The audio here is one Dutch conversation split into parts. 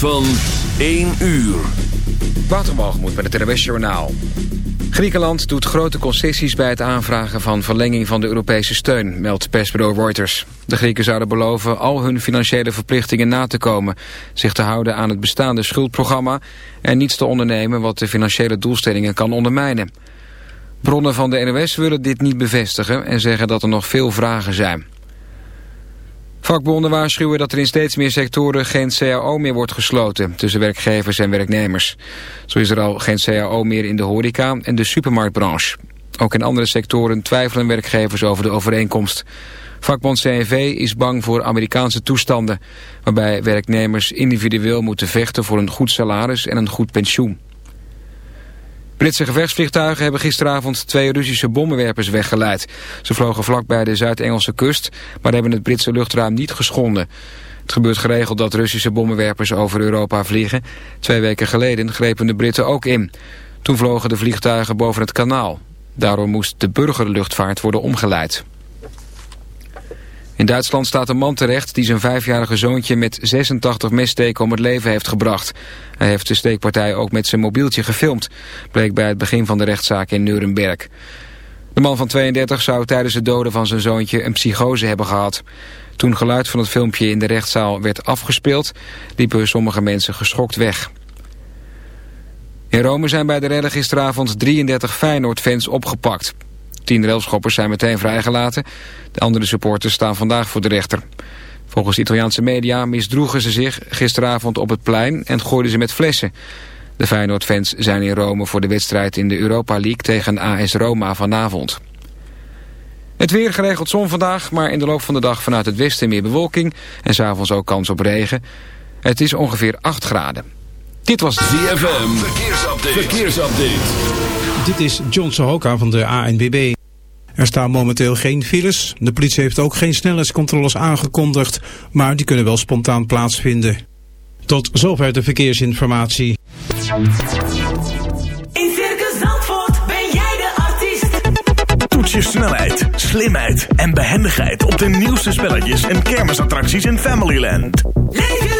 van 1 uur. Watermalgemoed met het NWS Journaal. Griekenland doet grote concessies bij het aanvragen van verlenging van de Europese steun, meldt persbureau Reuters. De Grieken zouden beloven al hun financiële verplichtingen na te komen, zich te houden aan het bestaande schuldprogramma en niets te ondernemen wat de financiële doelstellingen kan ondermijnen. Bronnen van de NOS willen dit niet bevestigen en zeggen dat er nog veel vragen zijn. Vakbonden waarschuwen dat er in steeds meer sectoren geen CAO meer wordt gesloten tussen werkgevers en werknemers. Zo is er al geen CAO meer in de horeca en de supermarktbranche. Ook in andere sectoren twijfelen werkgevers over de overeenkomst. Vakbond CNV is bang voor Amerikaanse toestanden, waarbij werknemers individueel moeten vechten voor een goed salaris en een goed pensioen. Britse gevechtsvliegtuigen hebben gisteravond twee Russische bommenwerpers weggeleid. Ze vlogen vlak bij de Zuid-Engelse kust, maar hebben het Britse luchtruim niet geschonden. Het gebeurt geregeld dat Russische bommenwerpers over Europa vliegen. Twee weken geleden grepen de Britten ook in. Toen vlogen de vliegtuigen boven het kanaal. Daardoor moest de burgerluchtvaart worden omgeleid. In Duitsland staat een man terecht die zijn vijfjarige zoontje met 86 messteken om het leven heeft gebracht. Hij heeft de steekpartij ook met zijn mobieltje gefilmd, bleek bij het begin van de rechtszaak in Nuremberg. De man van 32 zou tijdens het doden van zijn zoontje een psychose hebben gehad. Toen geluid van het filmpje in de rechtszaal werd afgespeeld, liepen sommige mensen geschokt weg. In Rome zijn bij de rellen gisteravond 33 Feyenoord-fans opgepakt. Tien railschoppers zijn meteen vrijgelaten. De andere supporters staan vandaag voor de rechter. Volgens Italiaanse media misdroegen ze zich gisteravond op het plein en gooiden ze met flessen. De Feyenoord-fans zijn in Rome voor de wedstrijd in de Europa League tegen AS Roma vanavond. Het weer geregeld zon vandaag, maar in de loop van de dag vanuit het westen meer bewolking en s'avonds ook kans op regen. Het is ongeveer 8 graden. Dit was ZFM. Verkeersupdate. Verkeersupdate. Dit is John Sohoka van de ANWB. Er staan momenteel geen files. De politie heeft ook geen snelheidscontroles aangekondigd, maar die kunnen wel spontaan plaatsvinden. Tot zover de verkeersinformatie. In Circus Zandvoort ben jij de artiest. Toets je snelheid, slimheid en behendigheid op de nieuwste spelletjes en kermisattracties in Familyland. Leef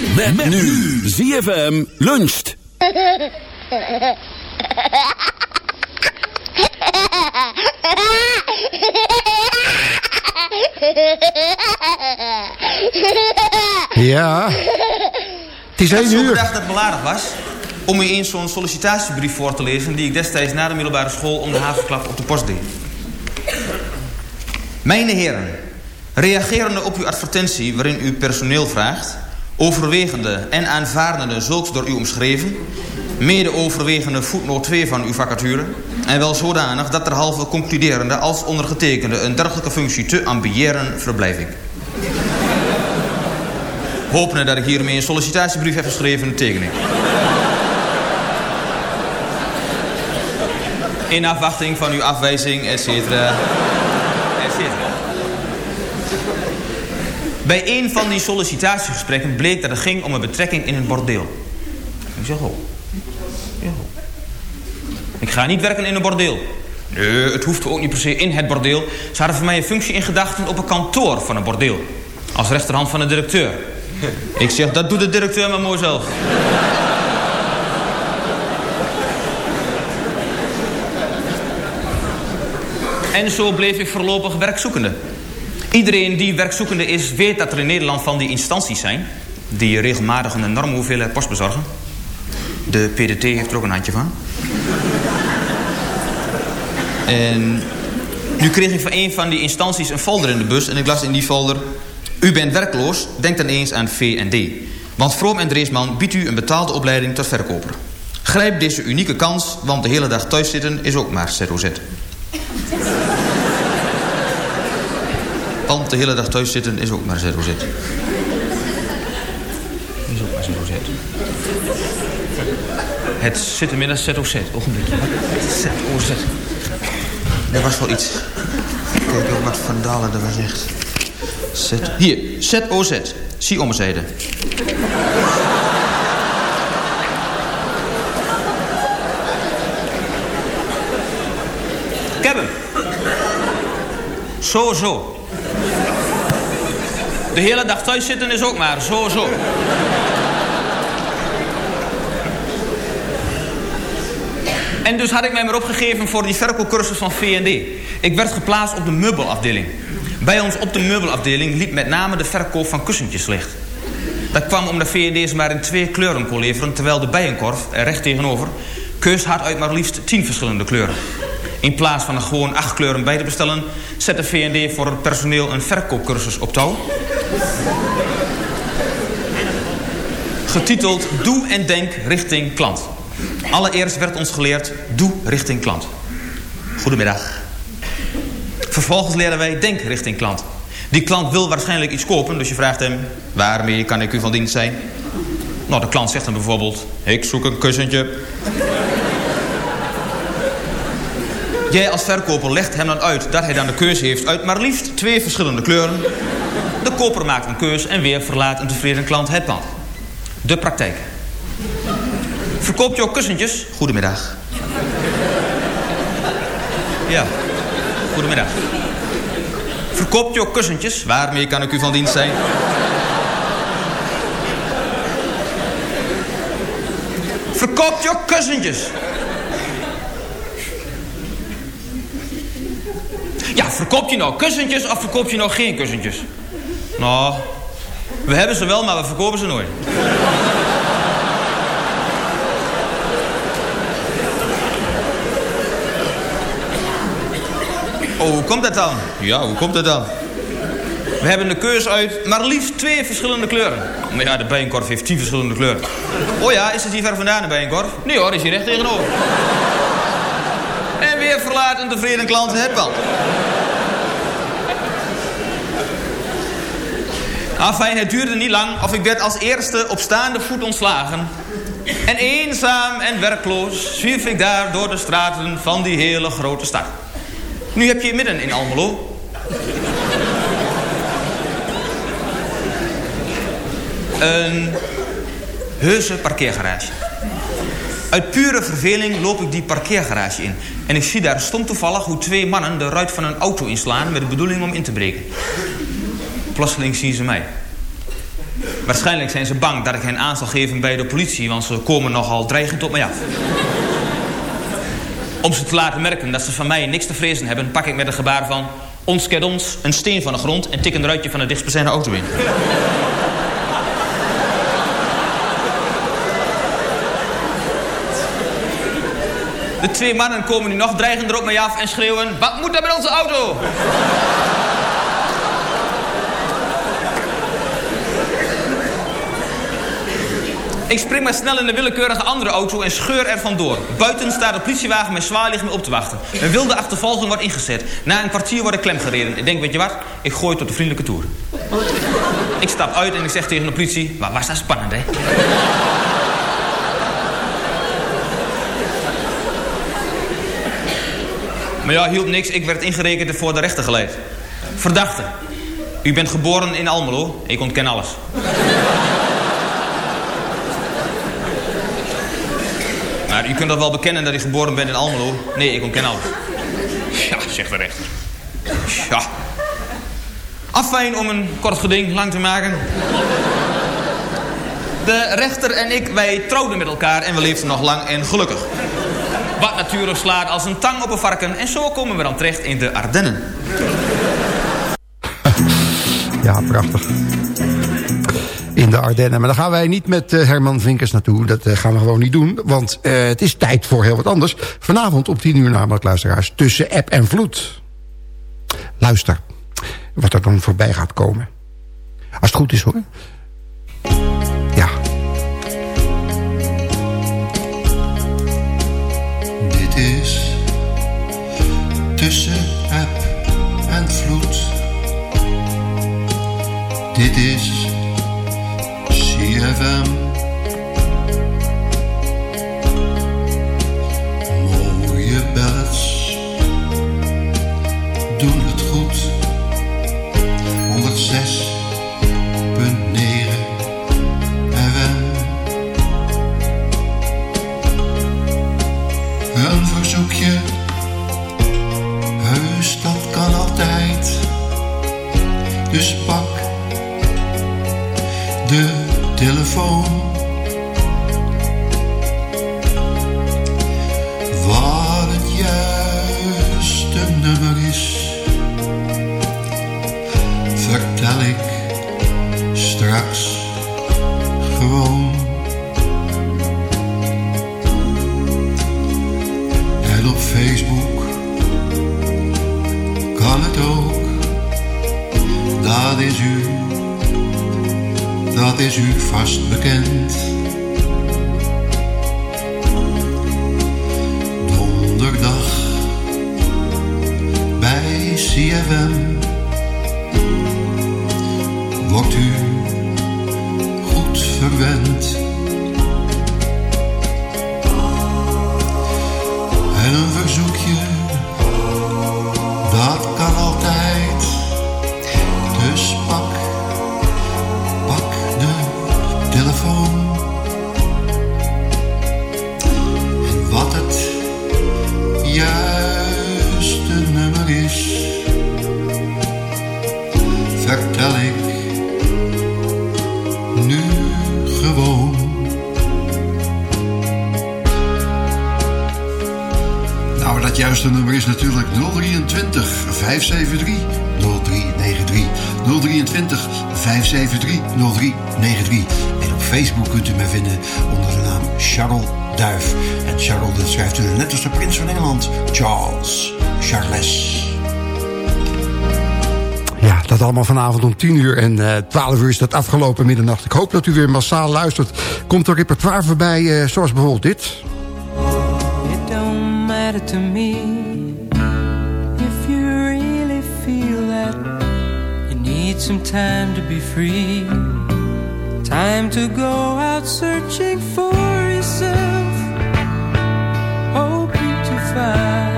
Met, met nu. ZFM luncht. Ja. Het is Ik één zo uur. bedacht dat het beladen was om u eens zo'n sollicitatiebrief voor te lezen... die ik destijds na de middelbare school om de havenklap op de post deed. Mijne heren, reagerende op uw advertentie waarin u personeel vraagt... overwegende en aanvaardende zulks door u omschreven... mede overwegende voetnoot 2 van uw vacature... en wel zodanig dat derhalve concluderende als ondergetekende... een dergelijke functie te ambiëren verblijf ik. Hopende dat ik hiermee een sollicitatiebrief heb geschreven, teken ik. In afwachting van uw afwijzing, et cetera. et cetera. Bij een van die sollicitatiegesprekken bleek dat het ging om een betrekking in een bordeel. Ik zeg, oh. Ja. Ik ga niet werken in een bordeel. Nee, het hoeft ook niet per se in het bordeel. Ze hadden voor mij een functie in gedachten op een kantoor van een bordeel. Als rechterhand van de directeur. Ik zeg, dat doet de directeur maar mooi zelf. En zo bleef ik voorlopig werkzoekende. Iedereen die werkzoekende is, weet dat er in Nederland van die instanties zijn... die regelmatig een enorme hoeveelheid post bezorgen. De PDT heeft er ook een handje van. En nu kreeg ik van een van die instanties een folder in de bus... en ik las in die folder... U bent werkloos, denk dan eens aan V&D. Want Vroom en Dreesman biedt u een betaalde opleiding tot verkoper. Grijp deze unieke kans, want de hele dag thuis zitten is ook maar ZOZ. Want de hele dag thuis zitten is ook maar ZOZ. Is ook maar ZOZ. Het zit inmiddels ZOZ. Ogenblikje. ZOZ. Er was wel iets. Kijk ook wat Van Dalen er was zegt. Z. Hier, ZOZ. Zie omzijde. Ik hem. Zo, zo. De hele dag thuis zitten is ook maar zo, zo. En dus had ik mij maar opgegeven voor die verkoopcursus van V&D. Ik werd geplaatst op de meubelafdeling. Bij ons op de meubelafdeling liep met name de verkoop van kussentjes slecht. Dat kwam omdat V&D's maar in twee kleuren kon leveren... terwijl de bijenkorf, er recht tegenover... keus had uit maar liefst tien verschillende kleuren. In plaats van er gewoon acht kleuren bij te bestellen... zette V&D voor het personeel een verkoopcursus op touw. Getiteld Doe en Denk richting klant. Allereerst werd ons geleerd Doe richting klant. Goedemiddag. Vervolgens leren wij Denk richting klant. Die klant wil waarschijnlijk iets kopen, dus je vraagt hem... waarmee kan ik u van dienst zijn? Nou, de klant zegt dan bijvoorbeeld... ik zoek een kussentje. Jij als verkoper legt hem dan uit dat hij dan de keuze heeft... uit maar liefst twee verschillende kleuren. De koper maakt een keus en weer verlaat een tevreden klant het pand. De praktijk. Verkoopt je ook kussentjes? Goedemiddag. Ja, goedemiddag. Verkoopt je ook kussentjes? Waarmee kan ik u van dienst zijn? Verkoopt je ook kussentjes? Ja, verkoop je nou kussentjes of verkoop je nou geen kussentjes? Nou, we hebben ze wel, maar we verkopen ze nooit. Oh, hoe komt dat dan? Ja, hoe komt dat dan? We hebben de keus uit maar liefst twee verschillende kleuren. Maar ja, de bijenkorf heeft tien verschillende kleuren. Oh ja, is het hier ver vandaan, de bijenkorf? Nee hoor, is hier recht tegenover. En weer verlaat een tevreden klant het pand. Afijn, het duurde niet lang of ik werd als eerste op staande voet ontslagen. En eenzaam en werkloos zwierf ik daar door de straten van die hele grote stad. Nu heb je midden in Almelo. Een heuse parkeergarage. Uit pure verveling loop ik die parkeergarage in. En ik zie daar stom toevallig hoe twee mannen de ruit van een auto inslaan... met de bedoeling om in te breken. Plotseling zien ze mij. Waarschijnlijk zijn ze bang dat ik hen aan zal geven bij de politie... want ze komen nogal dreigend op mij af. Om ze te laten merken dat ze van mij niks te vrezen hebben... pak ik met een gebaar van... ons kent ons, een steen van de grond... en tik een ruitje van de dichtstbijzijnde auto in. De twee mannen komen nu nog dreigender op mij af en schreeuwen... Wat moet er met onze auto? Ik spring maar snel in de willekeurige andere auto en scheur er vandoor. Buiten staat de politiewagen met zwaarlicht me op te wachten. Een wilde achtervolging wordt ingezet. Na een kwartier wordt ik klem gereden. Ik denk, weet je wat? Ik gooi tot de vriendelijke toer. Ik stap uit en ik zeg tegen de politie... Maar was dat spannend, hè? Maar ja, hielp niks. Ik werd ingerekend en voor de rechter geleid. Verdachte. U bent geboren in Almelo. Ik ontken alles. U kunt dat wel bekennen dat u geboren bent in Almelo. Nee, ik ontken alles. Ja, zegt de rechter. Ja. Afijn om een kort geding lang te maken. De rechter en ik, wij trouwden met elkaar en we leefden nog lang en gelukkig. Wat natuurlijk slaat als een tang op een varken. En zo komen we dan terecht in de Ardennen. Ja, prachtig. De Ardennen. Maar daar gaan wij niet met eh, Herman Vinkers naartoe. Dat eh, gaan we gewoon niet doen. Want eh, het is tijd voor heel wat anders. Vanavond om 10 uur namelijk, luisteraars. Tussen app en vloed. Luister. Wat er dan voorbij gaat komen. Als het goed is hoor. Ja. Dit is tussen app en vloed. Dit is CFM. Mooie ballads doen het goed. Dat allemaal vanavond om 10 uur en eh 12 uur is dat afgelopen middernacht. Ik hoop dat u weer massaal luistert. Komt er repertoire voorbij, eh, zoals bijvoorbeeld dit. It don't matter to me if you really feel that you need some time to be free. Time to go out searching for yourself, hoping to find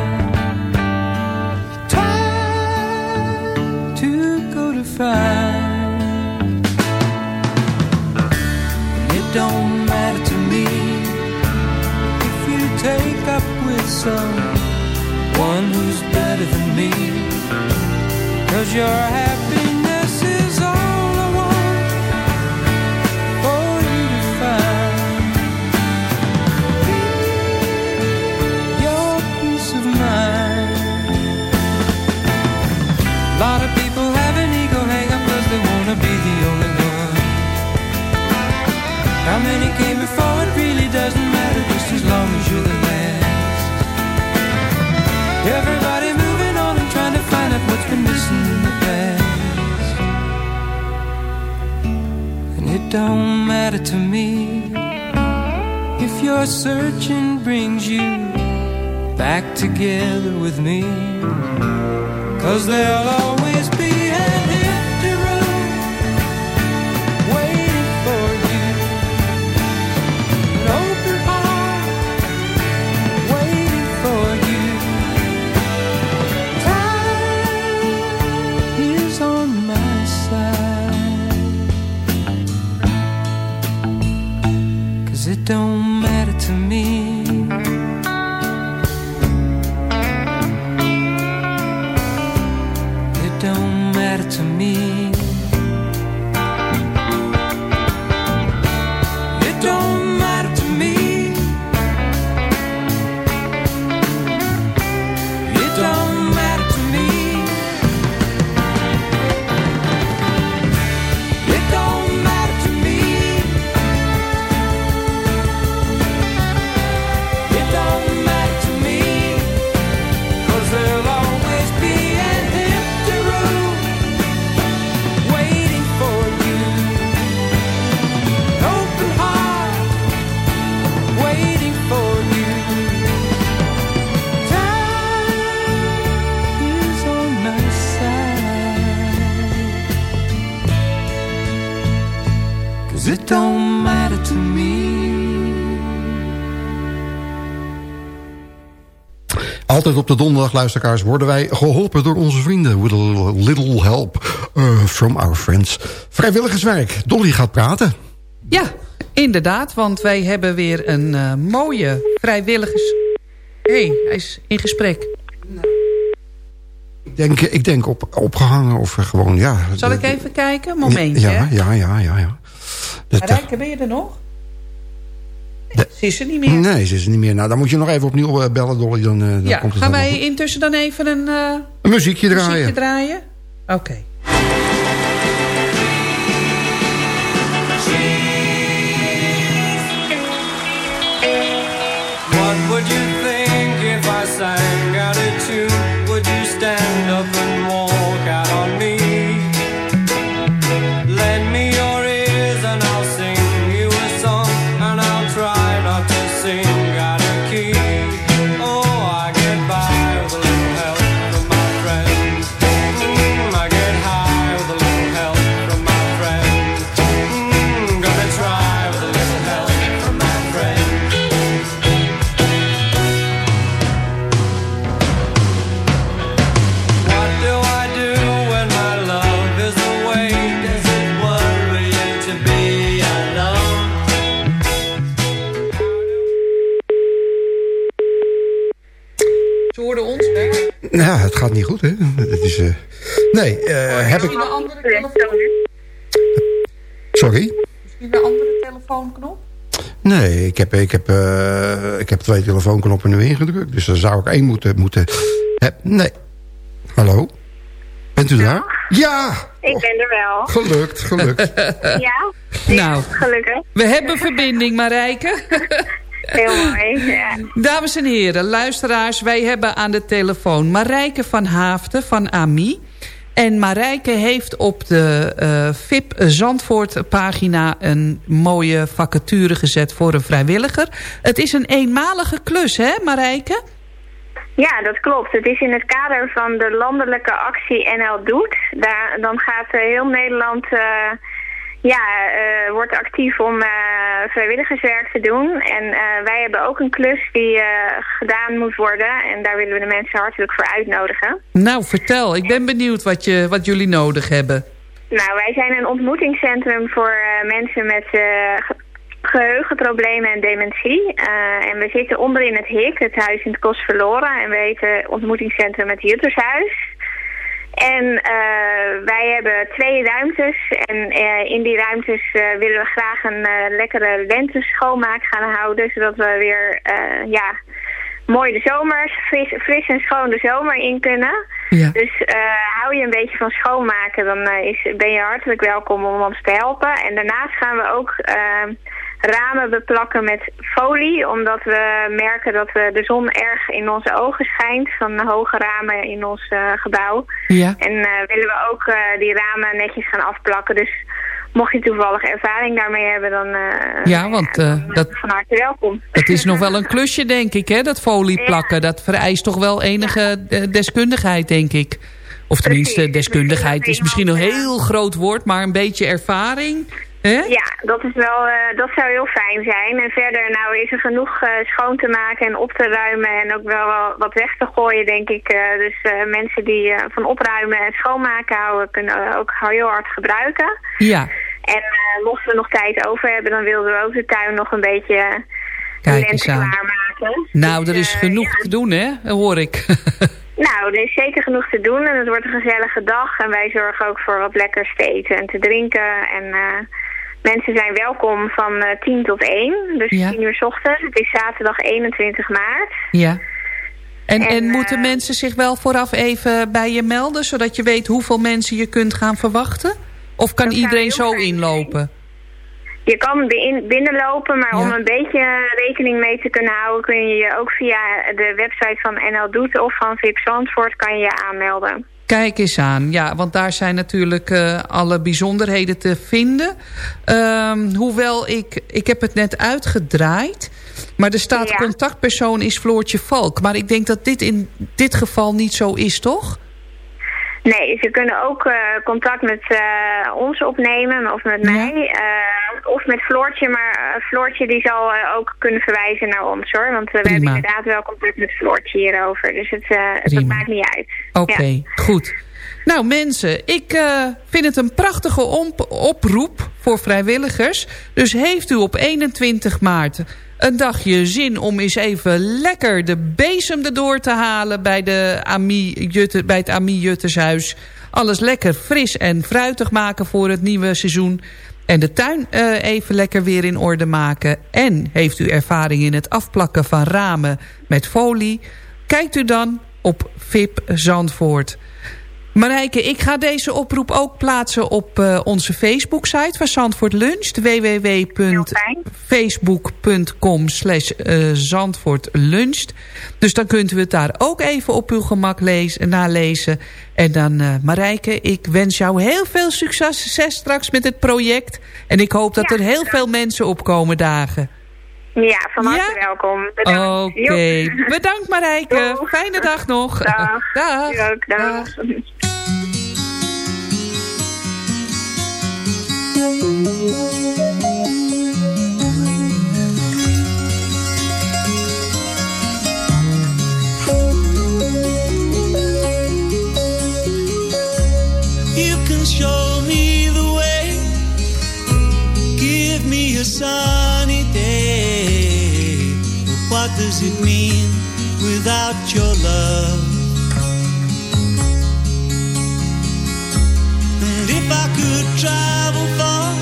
It don't matter to me if you take up with someone who's better than me. Cause your happiness How many came before it really doesn't matter just as long as you're the last. Everybody moving on and trying to find out what's been missing in the past. And it don't matter to me if your searching brings you back together with me. Cause there'll always It don't matter to me. De donderdag, luisteraars, worden wij geholpen door onze vrienden. With a little, help uh, from our friends. Vrijwilligerswerk. Dolly gaat praten. Ja, inderdaad, want wij hebben weer een eh, mooie vrijwilligers... Hé, hey, hij is in gesprek. Ik denk, ik denk op, opgehangen of eh, gewoon, ja. Zal ik even kijken? Momentje. Ja, ja, ja, ja. ja. Eh, ben je er nog? Nee, Ze is er niet meer. nee, ze is er niet meer. Nou, dan moet je nog even opnieuw eh, bellen, Dolly. Dan, eh, dan ja, komt het gaan wij goed. intussen dan even een eh, Een muziekje draaien. muziekje draaien? Oké. Ik heb, ik, heb, eh, ik heb twee telefoonknoppen nu ingedrukt. Dus dan zou ik één moeten... moeten nee. Hallo? Bent u daar? Ja! Ik ben er wel. Gelukt, gelukt. Ja, Nou, gelukkig. we hebben verbinding, Marijke. Heel mooi. Ja. Dames en heren, luisteraars, wij hebben aan de telefoon Marijke van Haafden van AMI. En Marijke heeft op de eh VIP Zandvoort pagina een mooie vacature gezet voor een vrijwilliger. Het is een eenmalige klus, hè Marijke? ja, dat klopt. Het is in het kader van de landelijke actie NL Doet. Daar, dan gaat eh, heel Nederland eh, ja, eh, wordt actief om eh, vrijwilligerswerk te doen. En eh, wij hebben ook een klus die gedaan moet worden. En daar willen we de mensen hartelijk voor uitnodigen. Nou, vertel. Ik ben benieuwd wat, je, wat jullie nodig hebben. Nou, wij zijn een ontmoetingscentrum voor mensen met eh, ge- geheugenproblemen en dementie. En we zitten onderin het HIK, het Huis in het Kos Verloren. En we heten ontmoetingscentrum het Juttershuis. En eh, wij hebben twee ruimtes. En eh, in die ruimtes eh, willen we graag een lekkere lente-schoonmaak gaan houden. Zodat we weer ja, mooi de zomer, fris, fris en schoon de zomer in kunnen. Ja. Dus hou je een beetje van schoonmaken, dan is, ben je hartelijk welkom om ons te helpen. En daarnaast gaan we ook ramen beplakken met folie, omdat we merken dat we de zon erg in onze ogen schijnt van de hoge ramen in ons eh, gebouw. Ja. En eh, willen we ook eh, die ramen netjes gaan afplakken. Dus mocht je toevallig ervaring daarmee hebben, dan Ja, want dat, van harte welkom. dat is nog wel een klusje, denk ik, hè? Dat folie plakken. Dat vereist toch wel enige deskundigheid, denk ik. Of tenminste, Precies. deskundigheid is misschien een heel groot woord, maar een beetje ervaring. Ja, dat, is wel, eh, dat zou heel fijn zijn. En verder nou is er genoeg eh, schoon te maken en op te ruimen en ook wel, wel wat weg te gooien, denk ik. Eh, dus mensen die van opruimen en schoonmaken houden, kunnen ook heel hard gebruiken. Ja. En mochten we nog tijd over hebben, dan wilden we ook de tuin nog een beetje Kijk eens aan. klaarmaken. Nou, Dus, er is genoeg ja. te doen, hè? Hoor ik. Nou, er is zeker genoeg te doen en het wordt een gezellige dag. En wij zorgen ook voor wat lekkers te eten en te drinken. En mensen zijn welkom van eh 10 tot 1, dus Ja. 10 uur 's ochtends. Het is zaterdag 21 maart. ja. En, en, En, moeten eh, mensen zich wel vooraf even bij je melden... zodat je weet hoeveel mensen je kunt gaan verwachten? Of kan iedereen zo inlopen? Je kan bin- binnenlopen, maar om een beetje rekening mee te kunnen houden... kun je je ook via de website van NL Doet of van VIP Zandvoort kan je je aanmelden. Kijk eens aan. Ja, want daar zijn natuurlijk eh, alle bijzonderheden te vinden. Ehm, hoewel ik... Ik heb het net uitgedraaid. Maar er staat Ja. contactpersoon is Floortje Valk. Maar ik denk dat dit in dit geval niet zo is, toch? Nee, ze kunnen ook eh, contact met eh, ons opnemen of met mij. eh, of met Floortje, maar Floortje die zal ook kunnen verwijzen naar ons hoor. Want we hebben inderdaad wel contact met Floortje hierover. Dus het, het maakt niet uit. Oké, Ja. goed. Nou mensen, ik vind het een prachtige op- oproep voor vrijwilligers. Dus heeft u op 21 maart een dagje zin om eens even lekker de bezem erdoor te halen... bij, de Ami Jutte, bij het Ami Juttershuis. Alles lekker fris en fruitig maken voor het nieuwe seizoen. En de tuin eh, even lekker weer in orde maken. En heeft u ervaring in het afplakken van ramen met folie... kijkt u dan op VIP Zandvoort... Marijke, ik ga deze oproep ook plaatsen op eh, onze Facebook-site van Zandvoort Lunch. www.facebook.com slash eh, Zandvoort Lunch. Dus dan kunt u het daar ook even op uw gemak lezen, nalezen. En dan, eh Marijke, ik wens jou heel veel succes straks met het project. En ik hoop dat Ja, er heel veel mensen opkomen dagen. Ja, van harte Ja? welkom. Bedankt. Oké, Joep. bedankt Marijke. Doeg. Fijne dag nog. Dag. dag. Ook, dag. Does it mean without your love? If I could travel far,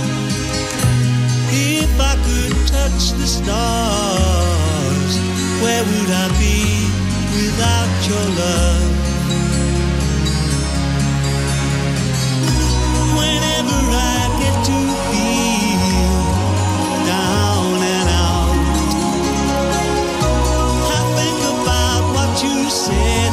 if I could touch the stars, where would I be without your love? whenever I get to feel down and out. I think about what you said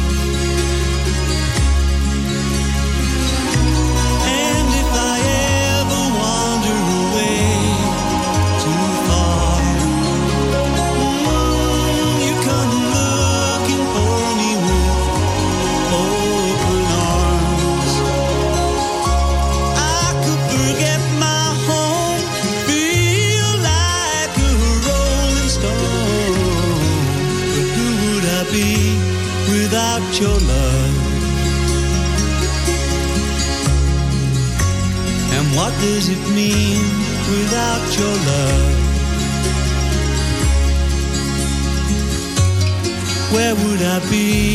Would I be?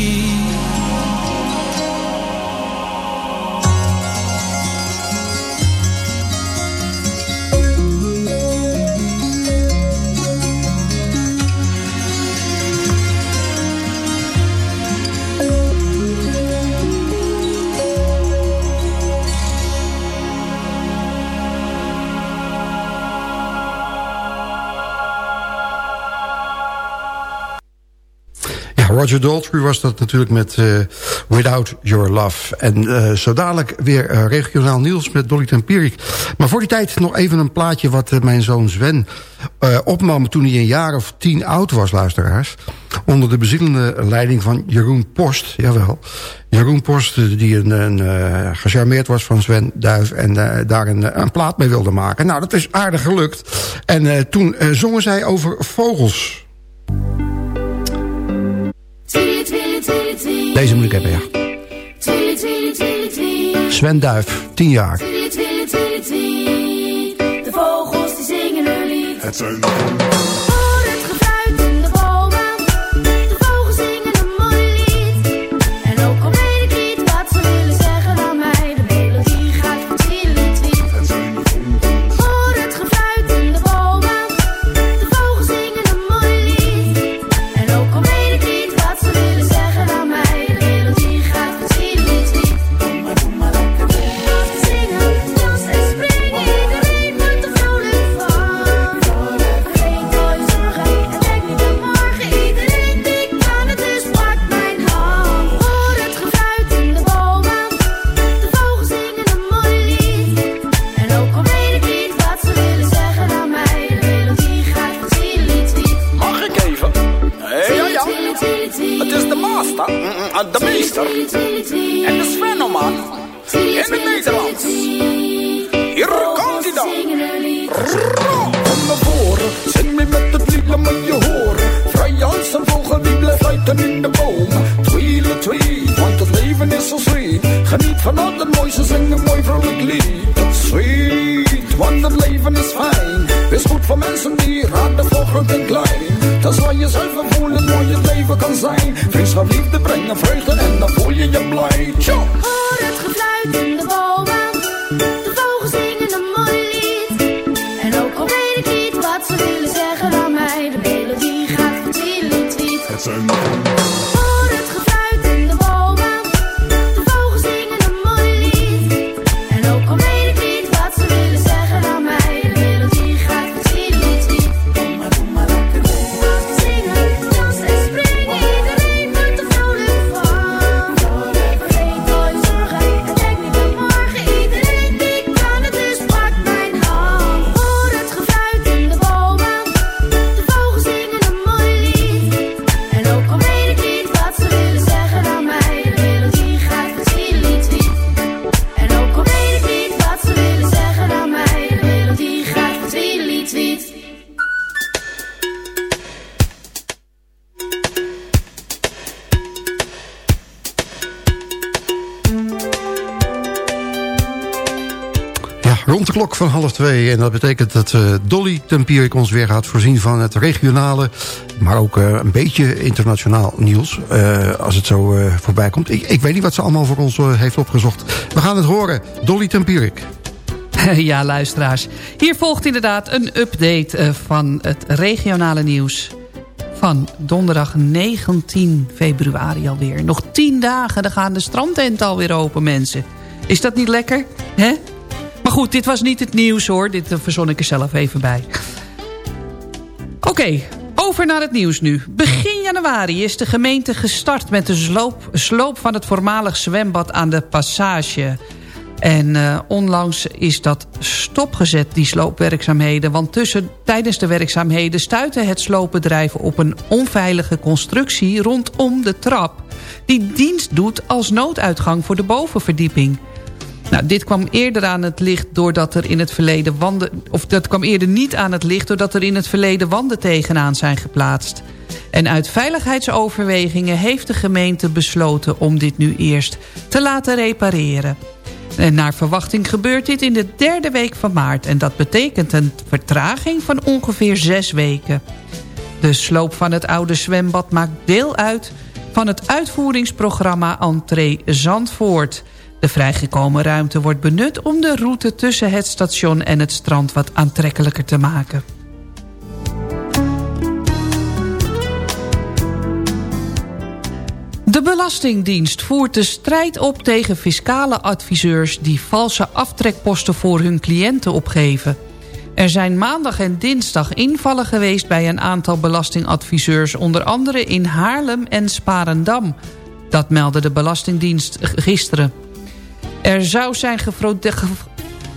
Roger Daltrey was dat natuurlijk met uh, Without Your Love. En uh, zo dadelijk weer uh, regionaal nieuws met Dolly Tempierik. Maar voor die tijd nog even een plaatje wat mijn zoon Sven opnam... toen hij een jaar of tien oud was, luisteraars. Onder de bezielende leiding van Jeroen Post, jawel. Jeroen Post, die een, een gecharmeerd was van Sven Duif... en daar een, een, plaat mee wilde maken. Nou, dat is aardig gelukt. En toen zongen zij over vogels... Deze moet ik hebben, ja. Sven Duif, 10 jaar. De vogels die zingen hun lied. Het zijn de klok van half twee. En dat betekent dat eh, Dolly Tempierik ons weer gaat voorzien van het regionale... maar ook eh, een beetje internationaal nieuws, eh, als het zo voorbij komt. Ik, ik weet niet wat ze allemaal voor ons heeft opgezocht. We gaan het horen. Dolly Tempierik. Ja, luisteraars. Hier volgt inderdaad een update van het regionale nieuws van donderdag 19 februari alweer. Nog 10 dagen, dan gaan de strandtenten alweer open, mensen. Is dat niet lekker? hè? Maar goed, dit was niet het nieuws hoor. Dit eh, verzon ik er zelf even bij. Oké, over naar het nieuws nu. Begin januari is de gemeente gestart met de sloop, sloop van het voormalig zwembad aan de Passage. En eh, onlangs is dat stopgezet, die sloopwerkzaamheden. Want tussen, tijdens de werkzaamheden stuitte het sloopbedrijf op een onveilige constructie rondom de trap. Die dienst doet als nooduitgang voor de bovenverdieping. Nou, dit kwam eerder aan het licht doordat er in het verleden wanden... of dat kwam eerder niet aan het licht doordat er in het verleden wanden tegenaan zijn geplaatst. En uit veiligheidsoverwegingen heeft de gemeente besloten om dit nu eerst te laten repareren. En naar verwachting gebeurt dit in de derde week van maart. En dat betekent een vertraging van ongeveer zes weken. De sloop van het oude zwembad maakt deel uit van het uitvoeringsprogramma Entree Zandvoort. De vrijgekomen ruimte wordt benut om de route tussen het station en het strand wat aantrekkelijker te maken. De Belastingdienst voert de strijd op tegen fiscale adviseurs... die valse aftrekposten voor hun cliënten opgeven. Er zijn maandag en dinsdag invallen geweest bij een aantal belastingadviseurs... onder andere in Haarlem en Sparendam. Dat meldde de Belastingdienst gisteren. Er zou zijn gefraudeerd...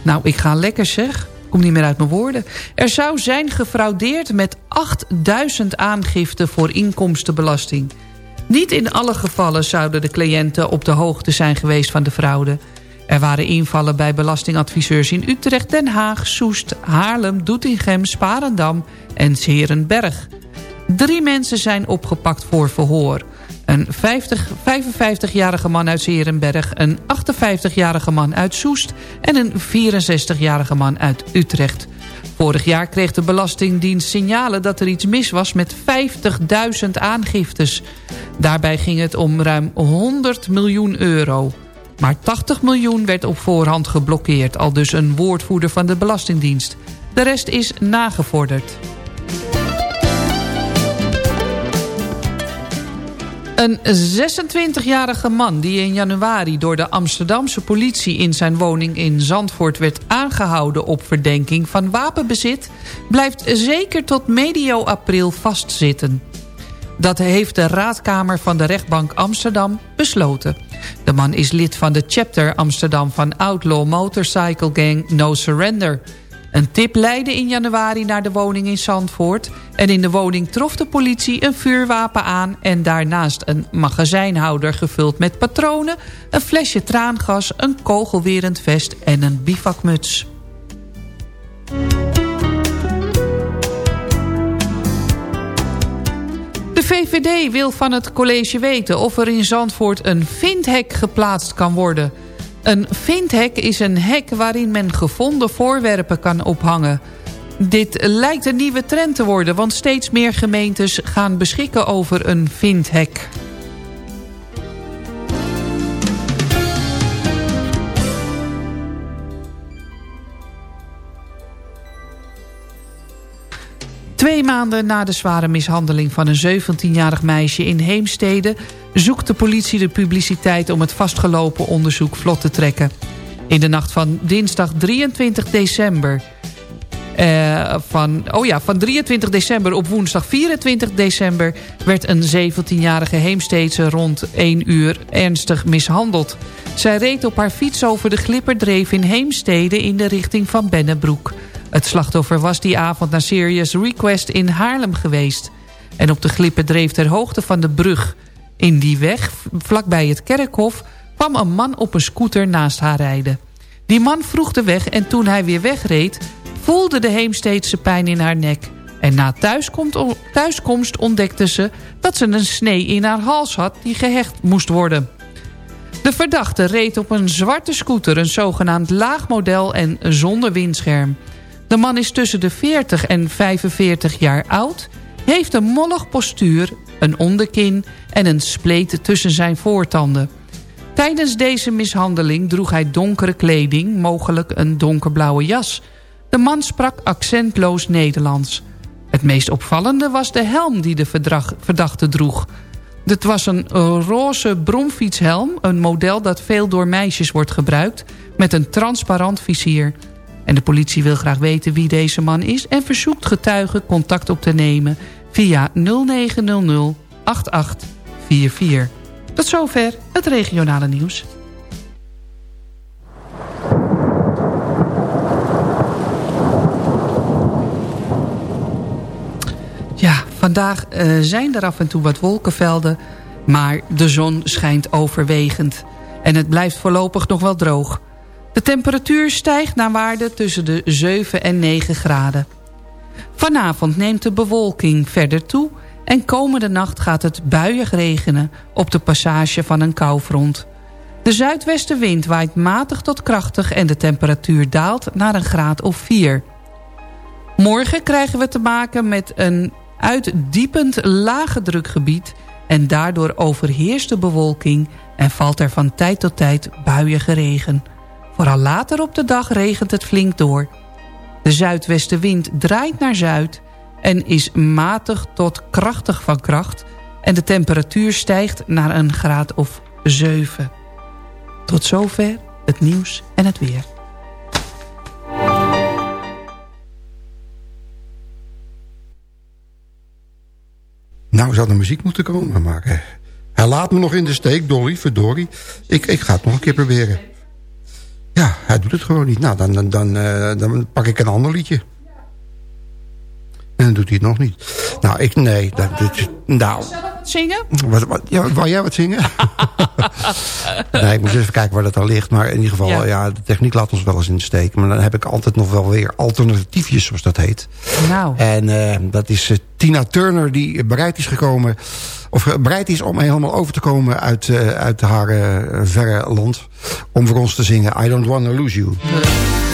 Nou, ik ga lekker zeg. Kom niet meer uit mijn woorden. Er zou zijn gefraudeerd met 8000 aangiften voor inkomstenbelasting. Niet in alle gevallen zouden de cliënten op de hoogte zijn geweest van de fraude. Er waren invallen bij belastingadviseurs in Utrecht, Den Haag, Soest, Haarlem, Doetinchem, Sparendam en Serenberg. Drie mensen zijn opgepakt voor verhoor. Een 55-jarige man uit Serenberg, een 58-jarige man uit Soest... en een 64-jarige man uit Utrecht. Vorig jaar kreeg de Belastingdienst signalen dat er iets mis was met 50.000 aangiftes. Daarbij ging het om ruim 100 miljoen euro. Maar 80 miljoen werd op voorhand geblokkeerd, al dus een woordvoerder van de Belastingdienst. De rest is nagevorderd. Een 26-jarige man die in januari door de Amsterdamse politie in zijn woning in Zandvoort werd aangehouden op verdenking van wapenbezit, blijft zeker tot medio april vastzitten. Dat heeft de raadkamer van de rechtbank Amsterdam besloten. De man is lid van de chapter Amsterdam van Outlaw Motorcycle Gang No Surrender... Een tip leidde in januari naar de woning in Zandvoort... en in de woning trof de politie een vuurwapen aan... en daarnaast een magazijnhouder gevuld met patronen... een flesje traangas, een kogelwerend vest en een bivakmuts. De VVD wil van het college weten of er in Zandvoort een vindhek geplaatst kan worden... Een vindhek is een hek waarin men gevonden voorwerpen kan ophangen. Dit lijkt een nieuwe trend te worden, want steeds meer gemeentes gaan beschikken over een vindhek. Twee maanden na de zware mishandeling van een 17-jarig meisje in Heemstede... zoekt de politie de publiciteit om het vastgelopen onderzoek vlot te trekken. In de nacht van dinsdag 23 december... Uh, van, oh ja, van 23 december op woensdag 24 december... werd een 17-jarige Heemsteedse rond 1 uur ernstig mishandeld. Zij reed op haar fiets over de glipperdreef in Heemstede... in de richting van Bennebroek. Het slachtoffer was die avond naar Serious Request in Haarlem geweest. En op de glippen dreef ter hoogte van de brug. In die weg, vlakbij het kerkhof, kwam een man op een scooter naast haar rijden. Die man vroeg de weg en toen hij weer wegreed... voelde de Heemsteedse pijn in haar nek. En na thuiskomst ontdekte ze dat ze een snee in haar hals had... die gehecht moest worden. De verdachte reed op een zwarte scooter, een zogenaamd laagmodel en zonder windscherm. De man is tussen de 40 en 45 jaar oud... heeft een mollig postuur, een onderkin en een spleet tussen zijn voortanden. Tijdens deze mishandeling droeg hij donkere kleding, mogelijk een donkerblauwe jas. De man sprak accentloos Nederlands. Het meest opvallende was de helm die de verdachte droeg. Het was een roze bromfietshelm, een model dat veel door meisjes wordt gebruikt... met een transparant visier... En de politie wil graag weten wie deze man is... en verzoekt getuigen contact op te nemen via 0900 8844. Tot zover het regionale nieuws. Ja, vandaag uh, zijn er af en toe wat wolkenvelden... maar de zon schijnt overwegend. En het blijft voorlopig nog wel droog. De temperatuur stijgt naar waarde tussen de 7 en 9 graden. Vanavond neemt de bewolking verder toe... en komende nacht gaat het buiig regenen op de passage van een koufront. De zuidwestenwind waait matig tot krachtig... en de temperatuur daalt naar een graad of 4. Morgen krijgen we te maken met een uitdiepend lage drukgebied... en daardoor overheerst de bewolking... en valt er van tijd tot tijd buiige regen... Vooral later op de dag regent het flink door. De zuidwestenwind draait naar zuid en is matig tot krachtig van kracht... en de temperatuur stijgt naar een graad of 7. Tot zover het nieuws en het weer. Nou zou de muziek moeten komen, maar eh, hij laat me nog in de steek, Dolly, verdorie. Ik, ik ga het nog een keer proberen. Ja, hij doet het gewoon niet. Nou, dan, dan, dan, eh, dan pak ik een ander liedje. En dan doet hij het nog niet. Nou, ik, nee. Dat, dit, nou. Zingen? Wat, wat, ja, wou jij wat zingen? nee, ik moet even kijken waar dat al ligt. Maar in ieder geval, ja. de techniek laat ons wel eens in de steek. Maar dan heb ik altijd nog wel weer alternatiefjes, zoals dat heet. Nou. En eh, dat is eh, Tina Turner die bereid is gekomen... of eh, bereid is om helemaal over te komen uit, uit haar verre land... om voor ons te zingen I Don't Wanna Lose You. Ja.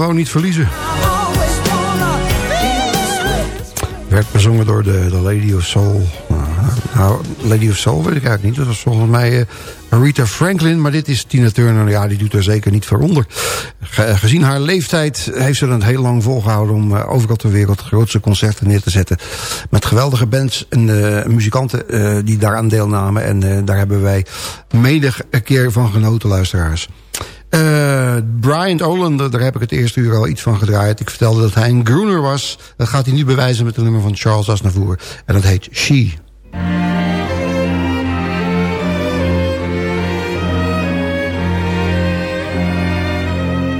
gewoon niet verliezen. Werd bezongen door de, Lady of Soul. Nou, nou, Lady of Soul weet ik eigenlijk niet. Dat was volgens mij eh, Rita Franklin. Maar dit is Tina Turner. Ja, die doet er zeker niet voor onder. Gezien haar leeftijd heeft ze het heel lang volgehouden... om eh, overal ter wereld grootste concerten neer te zetten. Met geweldige bands en eh, muzikanten die daaraan deelnamen. En daar hebben wij menig keer van genoten, luisteraars. Uh, Brian Olander, daar heb ik het eerste uur al iets van gedraaid. Ik vertelde dat hij een groener was. Dat gaat hij nu bewijzen met de nummer van Charles Aznavour. En dat heet She.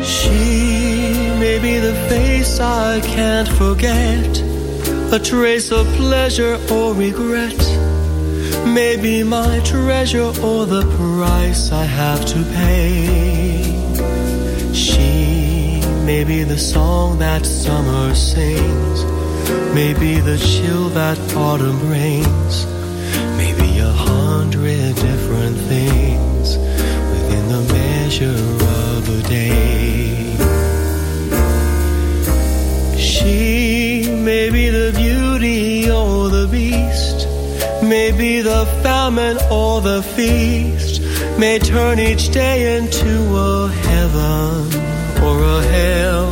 She may be the face I can't forget. A trace of pleasure or regret. Maybe my treasure or the price I have to pay. She may be the song that summer sings. Maybe the chill that autumn brings. Maybe a hundred different things within the measure of a day. She may be the beauty or the beast. Maybe the famine or the feast may turn each day into a heaven or a hell.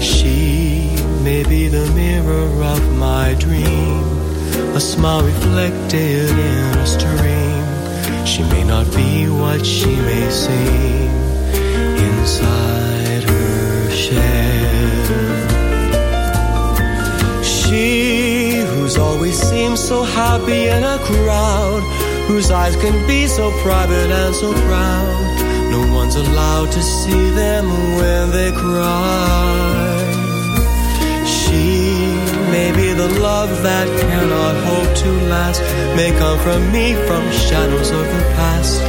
She may be the mirror of my dream, a smile reflected in a stream. She may not be what she may seem inside her shell. She who's always seems so happy in a crowd, whose eyes can be so private and so proud. No one's allowed to see them when they cry. She may be the love that cannot hope to last, may come from me from shadows of the past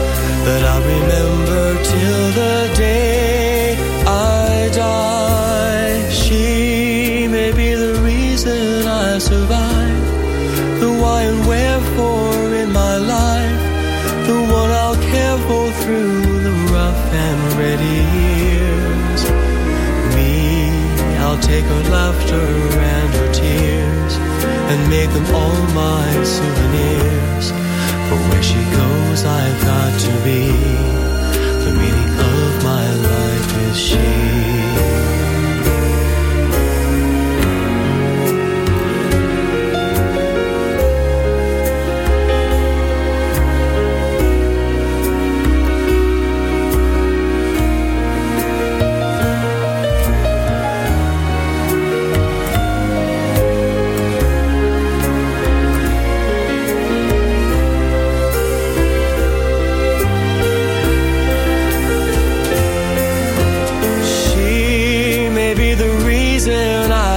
that I'll remember till the day and make them all my souvenirs. For where she goes, I've got to be.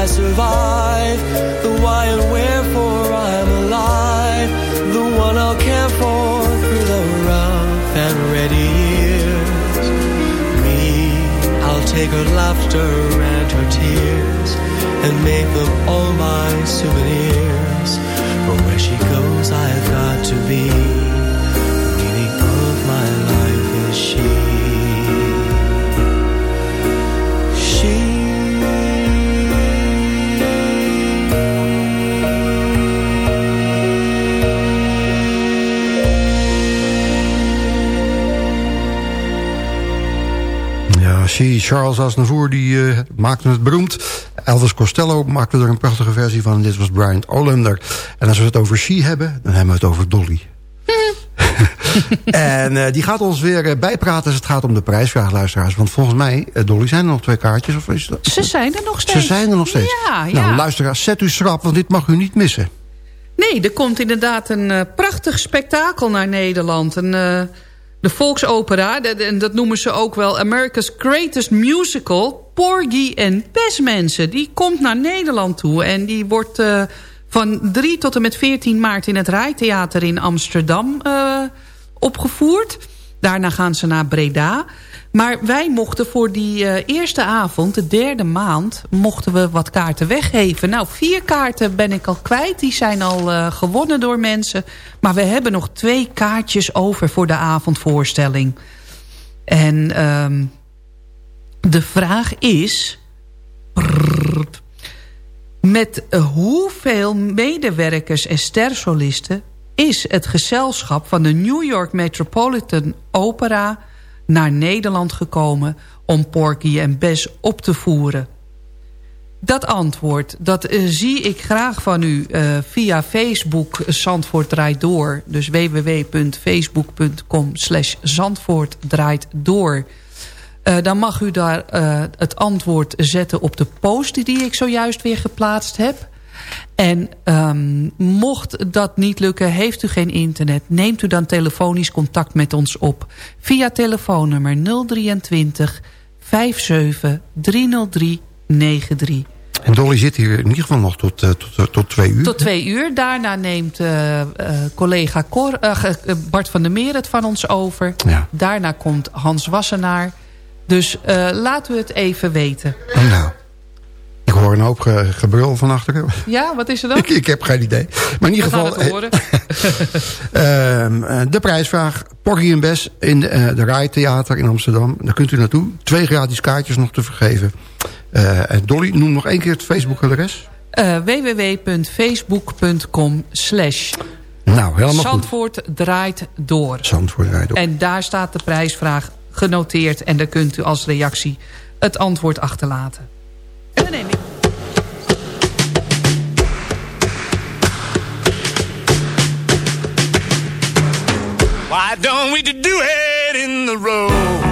I survive, the why and wherefore I'm alive, the one I'll care for through the rough and ready years. Me, I'll take her laughter and her tears and make them all my souvenirs. For where she goes, I've got to be. She, Charles Aznavour, die uh, maakte het beroemd. Elvis Costello maakte er een prachtige versie van. En dit was Brian Olander. En als we het over She hebben, dan hebben we het over Dolly. en uh, die gaat ons weer uh, bijpraten als het gaat om de prijsvraag, luisteraars. Want volgens mij, uh, Dolly, zijn er nog twee kaartjes? Of is dat... Ze zijn er nog steeds. Ze zijn er nog steeds. Ja, nou, ja. luisteraars, zet u schrap, want dit mag u niet missen. Nee, er komt inderdaad een uh, prachtig spektakel naar Nederland. Een, uh, de volksopera, dat, en dat noemen ze ook wel America's Greatest Musical... Porgy en Pesmensen. Die komt naar Nederland toe en die wordt uh, van 3 tot en met 14 maart... in het Rijtheater in Amsterdam opgevoerd. Daarna gaan ze naar Breda. Maar wij mochten voor die uh, eerste avond, de derde maand... mochten we wat kaarten weggeven. Nou, vier kaarten ben ik al kwijt. Die zijn al uh, gewonnen door mensen. Maar we hebben nog twee kaartjes over voor de avondvoorstelling. En um, de vraag is... Met uh, hoeveel medewerkers en stersolisten is het gezelschap van de New York Metropolitan Opera naar Nederland gekomen om Porky en Bess op te voeren. Dat antwoord, dat eh, zie ik graag van u uh, via Facebook Zandvoort draait door. Dus www.facebook.com slash Zandvoort door. Dan mag u daar het antwoord zetten op de post die ik zojuist weer geplaatst heb. En um, mocht dat niet lukken, heeft u geen internet... neemt u dan telefonisch contact met ons op. Via telefoonnummer 023 57 303 93. En Dolly zit hier in ieder geval nog tot, uh, tot, tot twee uur. Tot twee uur. Daarna neemt uh, uh, collega Cor, Bart van der Meer het van ons over. Ja. Daarna komt Hans Wassenaar. Dus laten we het even weten. Nou, ik hoor een hoop ge gebrul van achteren. Ja, wat is er dan? ik, ik heb geen idee. Maar in ieder geval... het horen. Ehm, de prijsvraag. Porgy en Bess in de, de Rai Theater in Amsterdam. Daar kunt u naartoe. Twee gratis kaartjes nog te vergeven. Uh, Dolly, noem nog één keer het Facebook-adres. Uh, www.facebook.com slash Nou, helemaal Zandvoort goed. draait door. Zandvoort draait door. En daar staat de prijsvraag genoteerd. En daar kunt u als reactie het antwoord achterlaten. Why don't we do it in the road?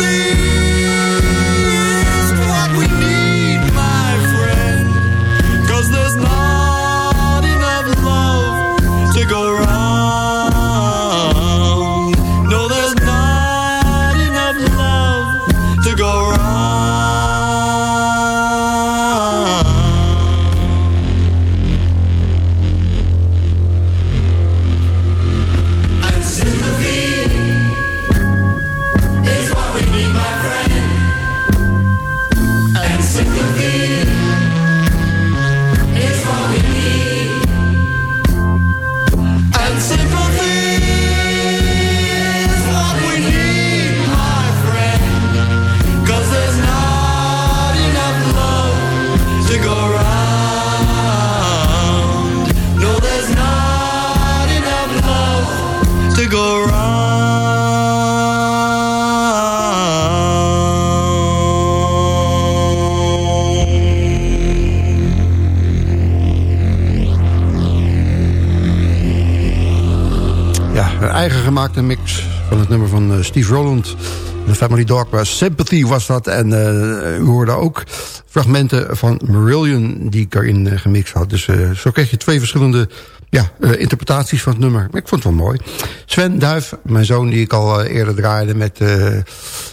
sleep gemaakte mix van het nummer van uh, Steve Rowland. De Family Dog was Sympathy was dat. En uh, u hoorde ook fragmenten van Marillion die ik erin gemixt had. Dus zo kreeg je twee verschillende ja, interpretaties van het nummer. Maar ik vond het wel mooi. Sven Duif, mijn zoon die ik al eerder draaide... Met,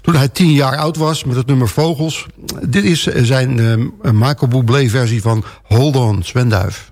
toen hij tien jaar oud was met het nummer Vogels. Dit is zijn Michael Bublé versie van Hold On, Sven Duif.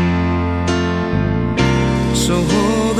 So hold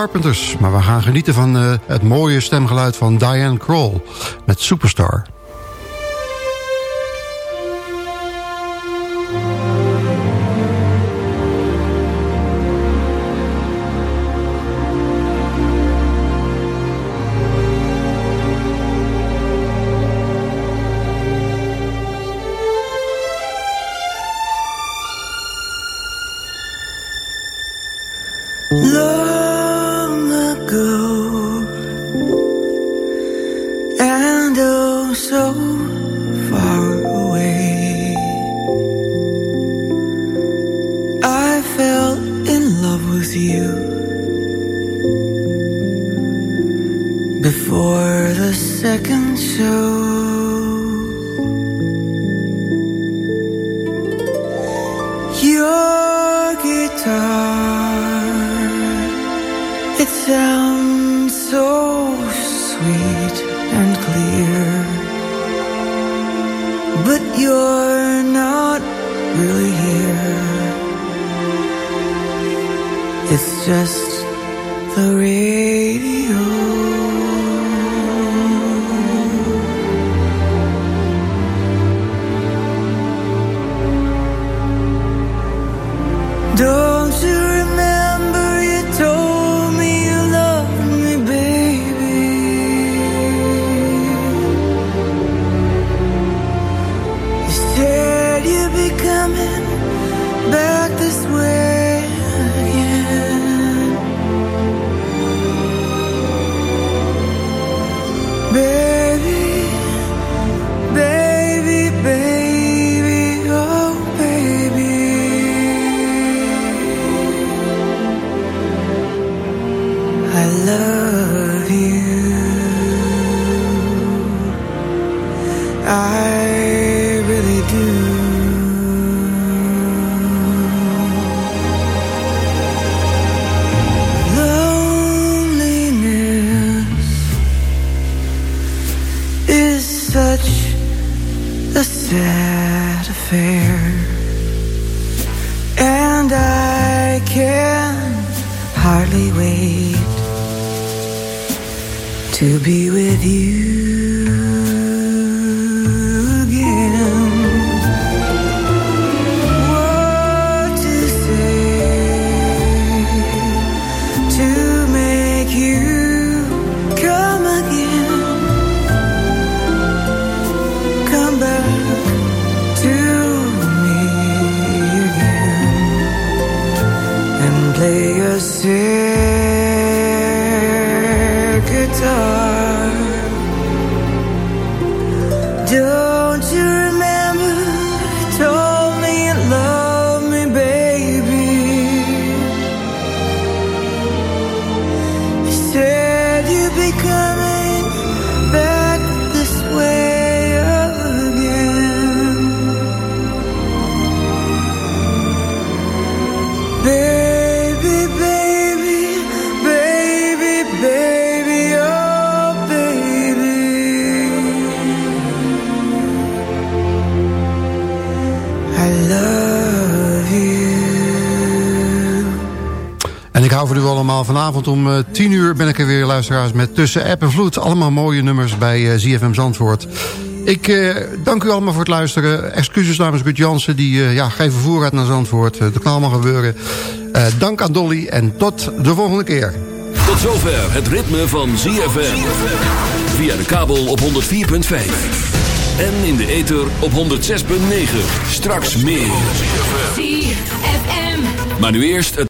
Carpenters. Maar we gaan genieten van uh, het mooie stemgeluid van Diane Kroll met Superstar. Second show. Your guitar, it sounds so sweet and clear. But you're not really here. It's just a sad affair, and I can hardly wait to be with you vanavond om eh, 10 uur ben ik er weer, luisteraars, met Tussen App en Vloed. Allemaal mooie nummers bij eh, ZFM Zandvoort. Ik eh, dank u allemaal voor het luisteren. Excuses namens Gut Jansen, die eh, ja, geen vervoer had naar Zandvoort. Eh, dat kan allemaal gebeuren. Eh, dank aan Dolly en tot de volgende keer. Tot zover het ritme van ZFM. Via de kabel op 104.5. En in de ether op 106.9. Straks meer. Maar nu eerst het